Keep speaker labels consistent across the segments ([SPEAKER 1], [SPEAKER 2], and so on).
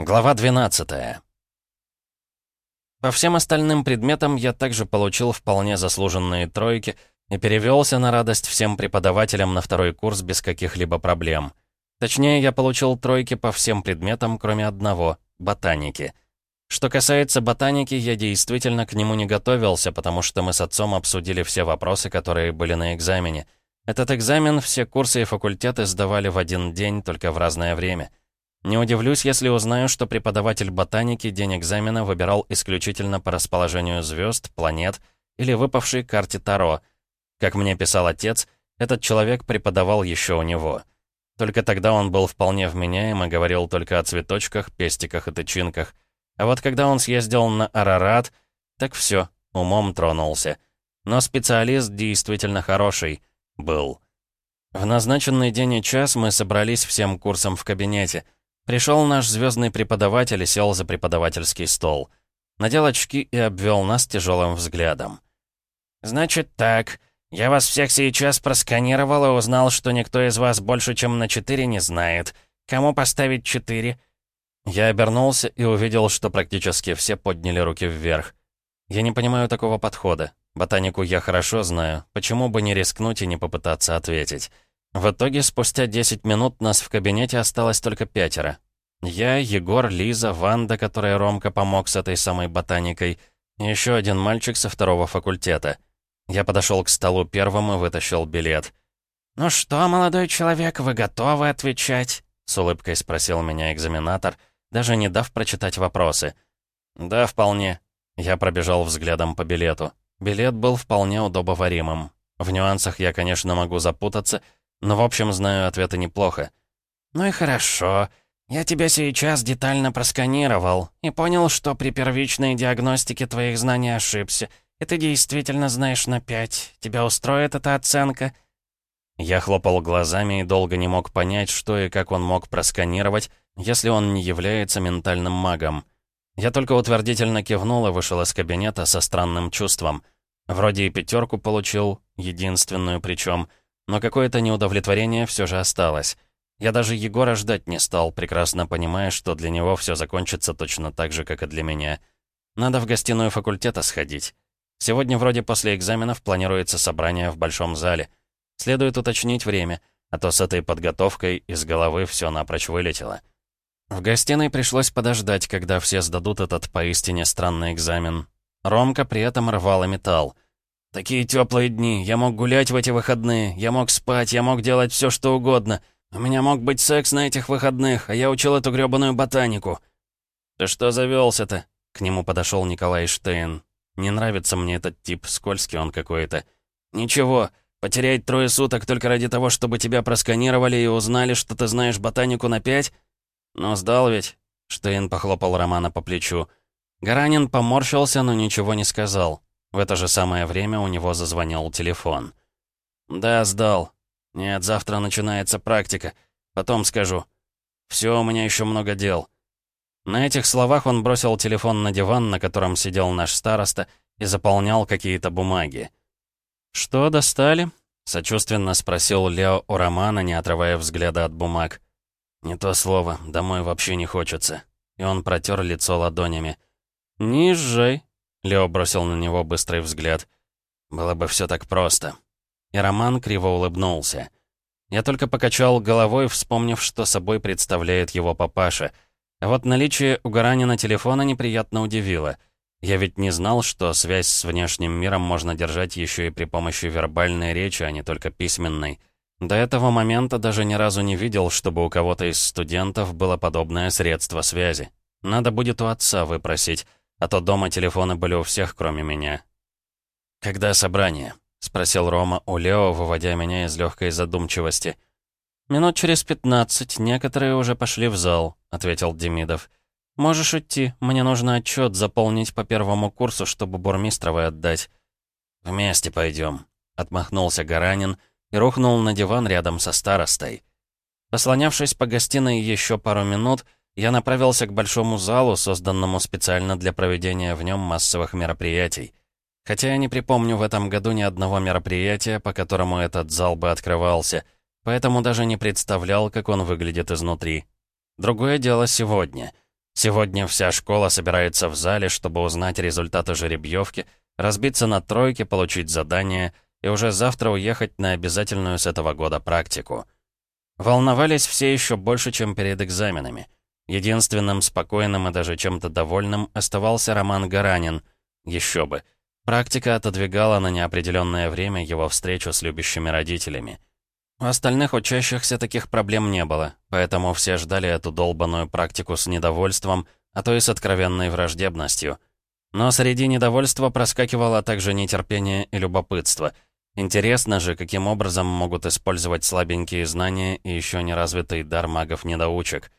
[SPEAKER 1] Глава 12 По всем остальным предметам я также получил вполне заслуженные тройки и перевелся на радость всем преподавателям на второй курс без каких-либо проблем. Точнее, я получил тройки по всем предметам, кроме одного — ботаники. Что касается ботаники, я действительно к нему не готовился, потому что мы с отцом обсудили все вопросы, которые были на экзамене. Этот экзамен все курсы и факультеты сдавали в один день, только в разное время — не удивлюсь, если узнаю, что преподаватель ботаники день экзамена выбирал исключительно по расположению звезд, планет или выпавшей карте Таро. Как мне писал отец, этот человек преподавал еще у него. Только тогда он был вполне вменяем и говорил только о цветочках, пестиках и тычинках. А вот когда он съездил на Арарат, так все, умом тронулся. Но специалист действительно хороший. Был. В назначенный день и час мы собрались всем курсом в кабинете — Пришел наш звездный преподаватель и сел за преподавательский стол. Надел очки и обвел нас тяжелым взглядом. «Значит так, я вас всех сейчас просканировал и узнал, что никто из вас больше, чем на четыре не знает. Кому поставить четыре?» Я обернулся и увидел, что практически все подняли руки вверх. Я не понимаю такого подхода. Ботанику я хорошо знаю. Почему бы не рискнуть и не попытаться ответить? В итоге, спустя 10 минут нас в кабинете осталось только пятеро. Я, Егор, Лиза, Ванда, которой Ромка помог с этой самой ботаникой, и еще один мальчик со второго факультета. Я подошел к столу первым и вытащил билет. «Ну что, молодой человек, вы готовы отвечать?» С улыбкой спросил меня экзаменатор, даже не дав прочитать вопросы. «Да, вполне». Я пробежал взглядом по билету. Билет был вполне удобоваримым. В нюансах я, конечно, могу запутаться, но в общем знаю ответы неплохо. «Ну и хорошо. Я тебя сейчас детально просканировал и понял, что при первичной диагностике твоих знаний ошибся, и ты действительно знаешь на пять. Тебя устроит эта оценка?» Я хлопал глазами и долго не мог понять, что и как он мог просканировать, если он не является ментальным магом. Я только утвердительно кивнул и вышел из кабинета со странным чувством. Вроде и пятерку получил, единственную причем, но какое-то неудовлетворение все же осталось. Я даже Егора ждать не стал, прекрасно понимая, что для него все закончится точно так же, как и для меня. Надо в гостиную факультета сходить. Сегодня вроде после экзаменов планируется собрание в большом зале. Следует уточнить время, а то с этой подготовкой из головы все напрочь вылетело. В гостиной пришлось подождать, когда все сдадут этот поистине странный экзамен. Ромка при этом рвал и металл. Такие теплые дни. Я мог гулять в эти выходные. Я мог спать, я мог делать все, что угодно. У меня мог быть секс на этих выходных, а я учил эту грёбаную ботанику. «Ты что завелся-то?» К нему подошел Николай Штейн. «Не нравится мне этот тип, скользкий он какой-то». «Ничего, потерять трое суток только ради того, чтобы тебя просканировали и узнали, что ты знаешь ботанику на пять?» «Ну, сдал ведь?» Штейн похлопал Романа по плечу. Гаранин поморщился, но ничего не сказал. В это же самое время у него зазвонил телефон. «Да, сдал. Нет, завтра начинается практика. Потом скажу. Все, у меня еще много дел». На этих словах он бросил телефон на диван, на котором сидел наш староста, и заполнял какие-то бумаги. «Что, достали?» — сочувственно спросил Лео у Романа, не отрывая взгляда от бумаг. «Не то слово, домой вообще не хочется». И он протер лицо ладонями. «Не езжай», Лео бросил на него быстрый взгляд. «Было бы все так просто». И Роман криво улыбнулся. Я только покачал головой, вспомнив, что собой представляет его папаша. А вот наличие у Гаранина телефона неприятно удивило. Я ведь не знал, что связь с внешним миром можно держать еще и при помощи вербальной речи, а не только письменной. До этого момента даже ни разу не видел, чтобы у кого-то из студентов было подобное средство связи. Надо будет у отца выпросить. А то дома телефоны были у всех, кроме меня. «Когда собрание?» — спросил Рома у Лео, выводя меня из легкой задумчивости. «Минут через пятнадцать, некоторые уже пошли в зал», — ответил Демидов. «Можешь идти, мне нужно отчет заполнить по первому курсу, чтобы Бурмистровой отдать». «Вместе пойдем», — отмахнулся Гаранин и рухнул на диван рядом со старостой. Послонявшись по гостиной еще пару минут, — я направился к большому залу, созданному специально для проведения в нем массовых мероприятий. Хотя я не припомню в этом году ни одного мероприятия, по которому этот зал бы открывался, поэтому даже не представлял, как он выглядит изнутри. Другое дело сегодня. Сегодня вся школа собирается в зале, чтобы узнать результаты жеребьевки, разбиться на тройки, получить задание и уже завтра уехать на обязательную с этого года практику. Волновались все еще больше, чем перед экзаменами. Единственным спокойным и даже чем-то довольным оставался Роман Гаранин. Еще бы. Практика отодвигала на неопределенное время его встречу с любящими родителями. У остальных учащихся таких проблем не было, поэтому все ждали эту долбанную практику с недовольством, а то и с откровенной враждебностью. Но среди недовольства проскакивало также нетерпение и любопытство. Интересно же, каким образом могут использовать слабенькие знания и еще неразвитый дар магов-недоучек.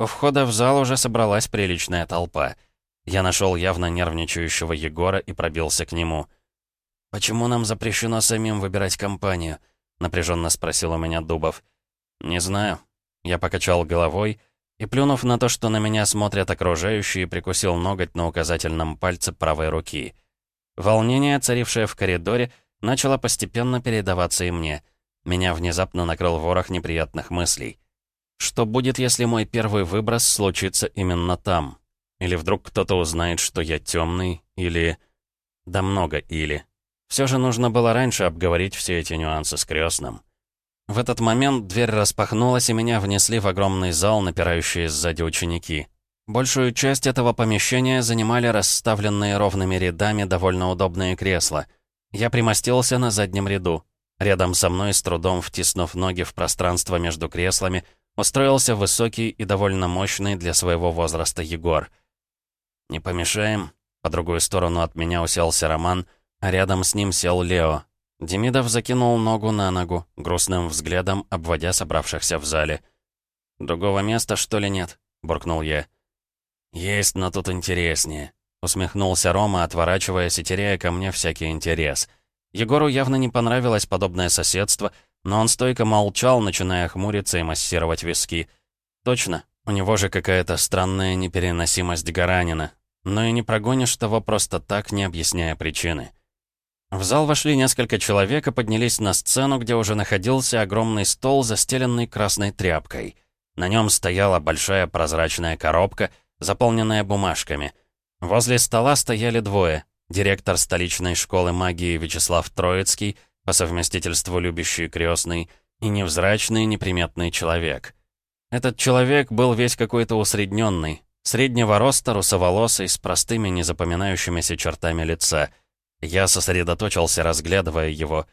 [SPEAKER 1] У входа в зал уже собралась приличная толпа. Я нашел явно нервничающего Егора и пробился к нему. «Почему нам запрещено самим выбирать компанию?» напряженно спросил у меня Дубов. «Не знаю». Я покачал головой и, плюнув на то, что на меня смотрят окружающие, прикусил ноготь на указательном пальце правой руки. Волнение, царившее в коридоре, начало постепенно передаваться и мне. Меня внезапно накрыл ворох неприятных мыслей. Что будет, если мой первый выброс случится именно там? Или вдруг кто-то узнает, что я темный, или... Да много «или». Все же нужно было раньше обговорить все эти нюансы с крестным. В этот момент дверь распахнулась, и меня внесли в огромный зал, напирающие сзади ученики. Большую часть этого помещения занимали расставленные ровными рядами довольно удобные кресла. Я примостился на заднем ряду. Рядом со мной, с трудом втиснув ноги в пространство между креслами, устроился высокий и довольно мощный для своего возраста Егор. «Не помешаем?» По другую сторону от меня уселся Роман — а рядом с ним сел Лео. Демидов закинул ногу на ногу, грустным взглядом обводя собравшихся в зале. «Другого места, что ли, нет?» — буркнул я. «Есть, но тут интереснее», — усмехнулся Рома, отворачиваясь и теряя ко мне всякий интерес. Егору явно не понравилось подобное соседство, но он стойко молчал, начиная хмуриться и массировать виски. «Точно, у него же какая-то странная непереносимость Гаранина. Но и не прогонишь того просто так, не объясняя причины». В зал вошли несколько человек и поднялись на сцену, где уже находился огромный стол, застеленный красной тряпкой. На нем стояла большая прозрачная коробка, заполненная бумажками. Возле стола стояли двое. Директор столичной школы магии Вячеслав Троицкий, по совместительству любящий крестный, и невзрачный, неприметный человек. Этот человек был весь какой-то усредненный, среднего роста, русоволосый, с простыми незапоминающимися чертами лица — я сосредоточился, разглядывая его.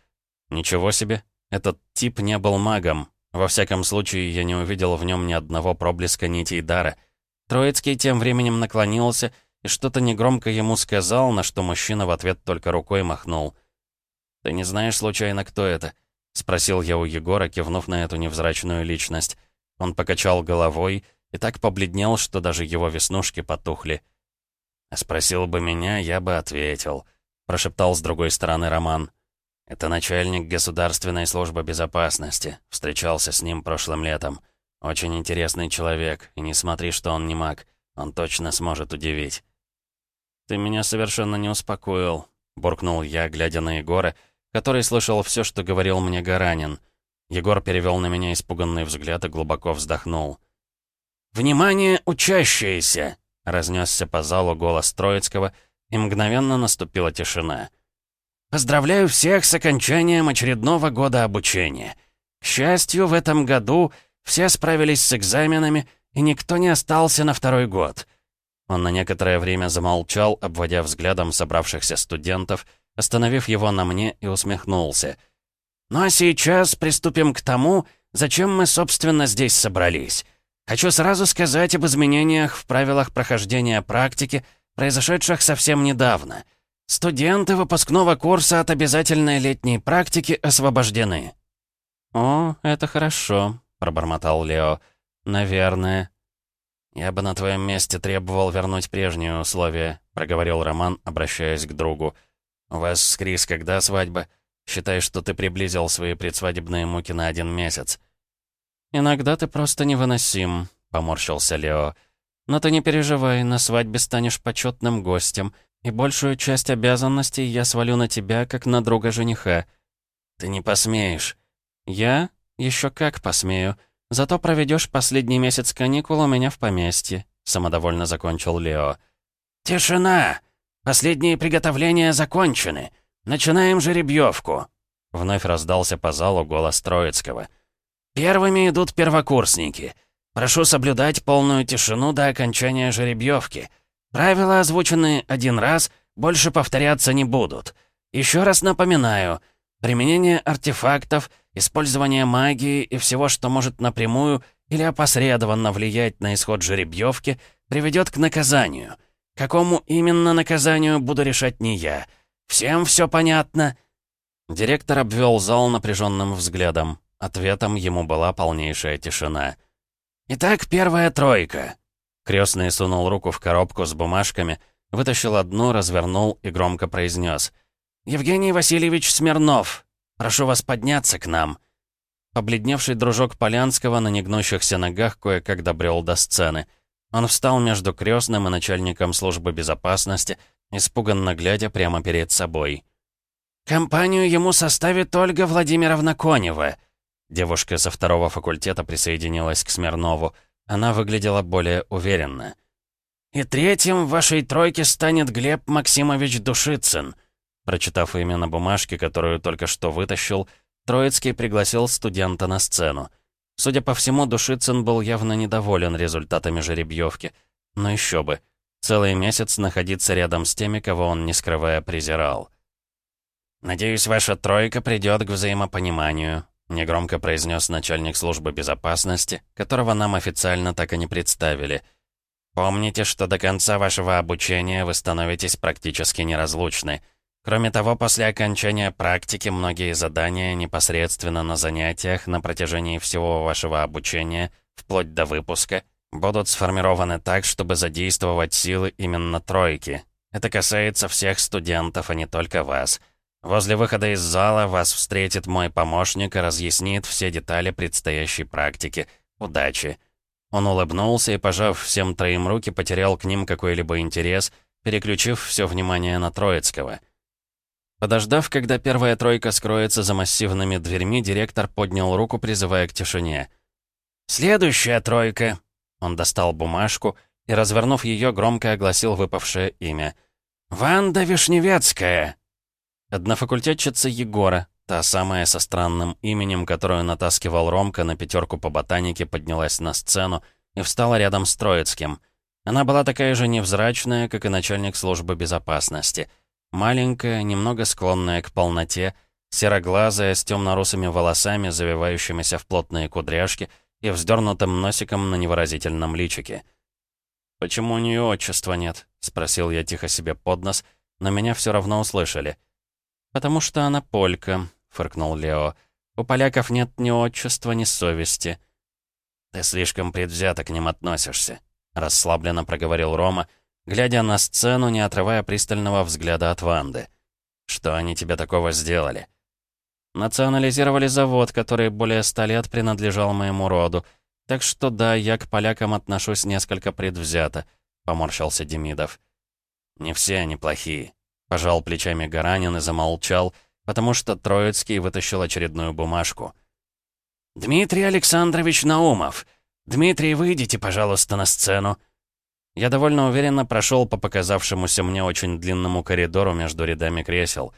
[SPEAKER 1] Ничего себе, этот тип не был магом. Во всяком случае, я не увидел в нем ни одного проблеска нитей дара. Троицкий тем временем наклонился и что-то негромко ему сказал, на что мужчина в ответ только рукой махнул. «Ты не знаешь, случайно, кто это?» — спросил я у Егора, кивнув на эту невзрачную личность. Он покачал головой и так побледнел, что даже его веснушки потухли. «Спросил бы меня, я бы ответил» прошептал с другой стороны Роман. «Это начальник Государственной службы безопасности. Встречался с ним прошлым летом. Очень интересный человек, и не смотри, что он не маг. Он точно сможет удивить». «Ты меня совершенно не успокоил», — буркнул я, глядя на Егора, который слышал все, что говорил мне Гаранин. Егор перевел на меня испуганный взгляд и глубоко вздохнул. «Внимание, учащиеся!» — разнесся по залу голос Троицкого — и мгновенно наступила тишина. «Поздравляю всех с окончанием очередного года обучения. К счастью, в этом году все справились с экзаменами, и никто не остался на второй год». Он на некоторое время замолчал, обводя взглядом собравшихся студентов, остановив его на мне и усмехнулся. «Ну а сейчас приступим к тому, зачем мы, собственно, здесь собрались. Хочу сразу сказать об изменениях в правилах прохождения практики — произошедших совсем недавно. Студенты выпускного курса от обязательной летней практики освобождены». «О, это хорошо», — пробормотал Лео. «Наверное». «Я бы на твоем месте требовал вернуть прежние условия», — проговорил Роман, обращаясь к другу. «У вас с Крис когда свадьба? Считай, что ты приблизил свои предсвадебные муки на один месяц». «Иногда ты просто невыносим», — поморщился Лео. Но ты не переживай, на свадьбе станешь почетным гостем, и большую часть обязанностей я свалю на тебя, как на друга жениха. Ты не посмеешь. Я? Еще как посмею. Зато проведешь последний месяц каникул у меня в поместье. самодовольно закончил Лео.
[SPEAKER 2] «Тишина! Последние приготовления закончены. Начинаем жеребьевку!»
[SPEAKER 1] Вновь раздался по залу голос Троицкого.
[SPEAKER 2] «Первыми идут первокурсники. Прошу соблюдать полную тишину до окончания жеребьевки. Правила, озвученные один раз, больше повторяться не будут. Еще раз напоминаю, применение артефактов, использование магии и всего, что может напрямую или опосредованно влиять на исход жеребьевки, приведет к наказанию. Какому именно наказанию буду решать не я. Всем все понятно?»
[SPEAKER 1] Директор обвел зал напряженным взглядом. Ответом ему была полнейшая тишина.
[SPEAKER 2] «Итак, первая тройка».
[SPEAKER 1] Крестный сунул руку в коробку с бумажками, вытащил одну, развернул и громко произнес.
[SPEAKER 2] «Евгений Васильевич Смирнов, прошу вас подняться к нам».
[SPEAKER 1] Побледневший дружок Полянского на негнущихся ногах кое-как добрел до сцены. Он встал между крестным и начальником службы безопасности, испуганно глядя прямо перед собой.
[SPEAKER 2] «Компанию ему составит Ольга Владимировна Конева».
[SPEAKER 1] Девушка со второго факультета присоединилась к Смирнову. Она выглядела более уверенно.
[SPEAKER 2] «И третьим в вашей тройке станет Глеб Максимович Душицын».
[SPEAKER 1] Прочитав имя на бумажке, которую только что вытащил, Троицкий пригласил студента на сцену. Судя по всему, Душицын был явно недоволен результатами жеребьевки. Но еще бы. Целый месяц находиться рядом с теми, кого он, не скрывая, презирал.
[SPEAKER 2] «Надеюсь, ваша тройка придет к взаимопониманию», — негромко произнес начальник службы безопасности, которого нам официально так и не представили. «Помните, что до конца вашего обучения вы становитесь практически неразлучны. Кроме того, после окончания практики многие задания непосредственно на занятиях на протяжении всего вашего обучения, вплоть до выпуска, будут сформированы так, чтобы задействовать силы именно тройки. Это касается всех студентов, а не только вас». Возле выхода из зала вас встретит мой помощник и разъяснит все детали предстоящей практики. Удачи!» Он улыбнулся и, пожав всем троим руки, потерял к ним какой-либо интерес, переключив все внимание на Троицкого. Подождав, когда первая тройка скроется за массивными дверьми, директор поднял руку, призывая к тишине. «Следующая тройка!» Он достал бумажку и, развернув ее, громко огласил выпавшее имя. «Ванда Вишневецкая!» Однофакультетчица Егора, та самая со странным именем, которую натаскивал Ромка на пятерку по ботанике, поднялась на сцену и встала рядом с Троицким. Она была такая же невзрачная, как и начальник службы безопасности. Маленькая, немного склонная к полноте, сероглазая, с темно-русыми волосами, завивающимися в плотные кудряшки и вздернутым носиком на невыразительном личике. «Почему у нее отчества нет?» — спросил я тихо себе под нос, но меня все равно услышали — «Потому что она полька», — фыркнул Лео. «У поляков нет ни отчества, ни совести». «Ты слишком предвзято к ним относишься», — расслабленно проговорил Рома, глядя на сцену, не отрывая пристального взгляда от Ванды. «Что они тебе такого сделали?» «Национализировали завод, который более ста лет принадлежал моему роду. Так что да, я к полякам отношусь несколько предвзято», — поморщился Демидов. «Не все они плохие», Пожал плечами Гаранин и замолчал, потому что Троицкий вытащил очередную бумажку. «Дмитрий Александрович Наумов! Дмитрий, выйдите, пожалуйста, на сцену!» Я довольно уверенно прошел по показавшемуся мне очень длинному коридору между рядами кресел.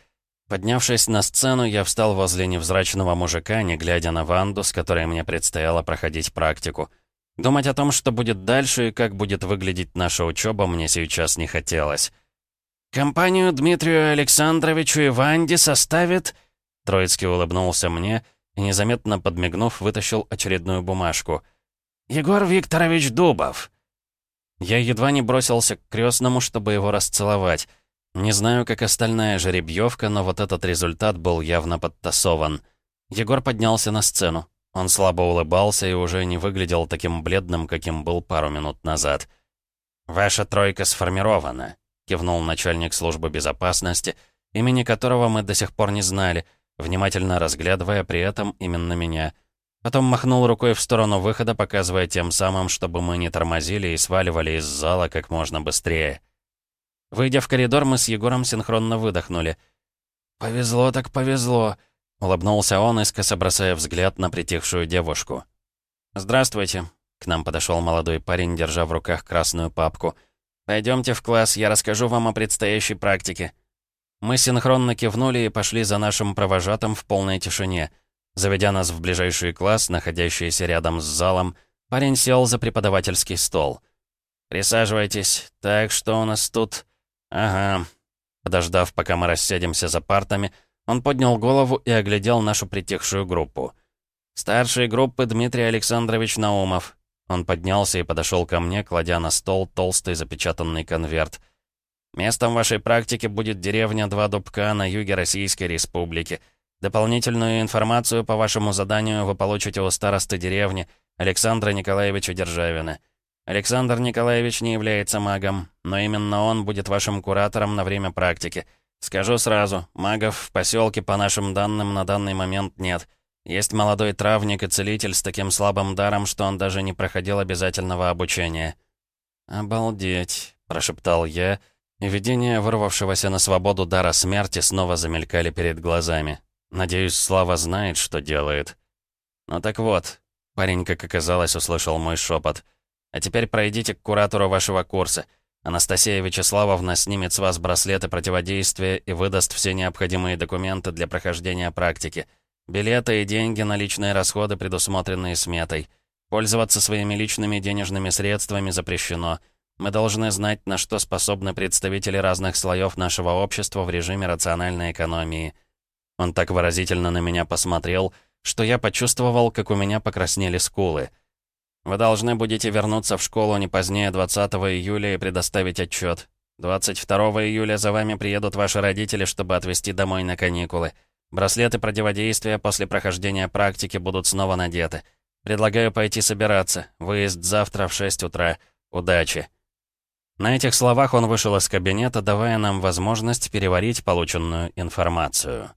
[SPEAKER 2] Поднявшись на сцену, я встал возле невзрачного мужика, не глядя на Ванду, с которой мне предстояло проходить практику. Думать о том, что будет дальше и как будет выглядеть наша учеба, мне сейчас не хотелось. «Компанию Дмитрию Александровичу и Ванде составит...» Троицкий улыбнулся мне и, незаметно подмигнув, вытащил очередную бумажку. «Егор Викторович Дубов». Я едва не бросился к крестному, чтобы его расцеловать. Не знаю, как остальная жеребьевка, но вот этот результат был явно подтасован. Егор поднялся на сцену. Он слабо улыбался и уже не выглядел таким бледным, каким был пару минут назад. «Ваша тройка сформирована кивнул начальник службы безопасности, имени которого мы до сих пор не знали, внимательно разглядывая при этом именно меня. Потом махнул рукой в сторону выхода, показывая тем самым, чтобы мы не тормозили и сваливали из зала как можно быстрее. Выйдя в коридор, мы с Егором синхронно выдохнули. «Повезло так повезло», — улыбнулся он, искоса бросая взгляд на притихшую девушку. «Здравствуйте».
[SPEAKER 1] К нам подошел молодой парень, держа в руках красную папку. «Пойдемте в класс, я расскажу вам о предстоящей практике». Мы синхронно кивнули и пошли за нашим провожатым в полной тишине. Заведя нас в ближайший класс, находящийся рядом с залом, парень сел за преподавательский стол. «Присаживайтесь. Так, что у нас тут?» «Ага». Подождав, пока мы рассядемся за партами, он поднял голову и оглядел нашу притихшую группу. «Старший группы Дмитрий Александрович Наумов». Он поднялся и подошел ко мне, кладя на стол толстый запечатанный конверт. «Местом вашей практики будет деревня Два Дубка на юге Российской Республики. Дополнительную информацию по вашему заданию вы получите у старосты деревни Александра Николаевича Державина. Александр Николаевич не является магом, но именно он будет вашим куратором на время практики». «Скажу сразу, магов в поселке, по нашим данным, на данный момент нет. Есть молодой травник и целитель с таким слабым даром, что он даже не проходил обязательного обучения». «Обалдеть», — прошептал я, и видения вырвавшегося на свободу дара смерти снова замелькали перед глазами. Надеюсь, Слава знает, что делает. «Ну так вот», — парень, как оказалось, услышал мой шепот. «А теперь пройдите к куратору вашего курса». Анастасия Вячеславовна снимет с вас браслеты противодействия и выдаст все необходимые документы для прохождения практики. Билеты и деньги на личные расходы, предусмотренные сметой. Пользоваться своими личными денежными средствами запрещено. Мы должны знать, на что способны представители разных слоев нашего общества в режиме рациональной экономии. Он так выразительно на меня посмотрел, что я почувствовал, как у меня покраснели скулы. Вы должны будете вернуться в школу не позднее 20 июля и предоставить отчет. 22 июля за вами приедут ваши родители, чтобы отвезти домой на каникулы. Браслеты противодействия после прохождения практики будут снова надеты. Предлагаю пойти собираться. Выезд завтра в 6 утра. Удачи. На этих словах он вышел из кабинета, давая нам возможность переварить полученную информацию.